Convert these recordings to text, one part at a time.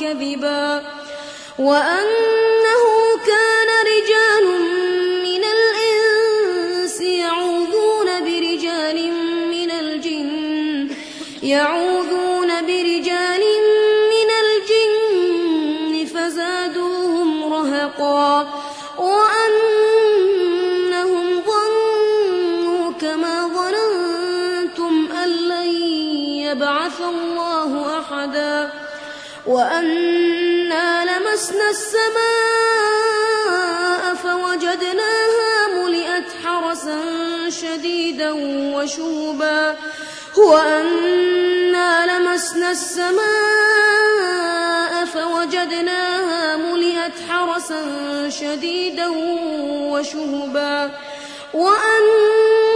كذبا وأنه كان رجال من الإنس يعوذون برجال من الجن يعوذون برجال وأنا لمسنا السماء فوجدناها ملئت حرسا شديدا وشوبا. وأنا لمسنا السماء فوجدناها ملئت حرسا شديدا وشهبا وأنا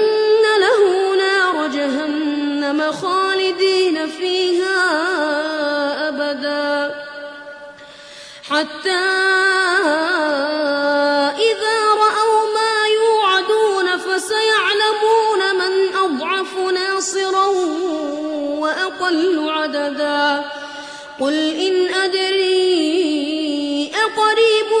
خالدين فيها أبدا. حتى إذا رأوا ما يوعدون فسيعلمون من أضعف ناصرا وأقل عددا. قل إن أدري أقريب